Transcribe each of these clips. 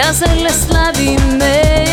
hacerles la dime.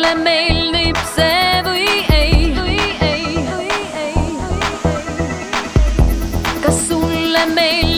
mulle meeldib see või ei. kas sulle meeldib?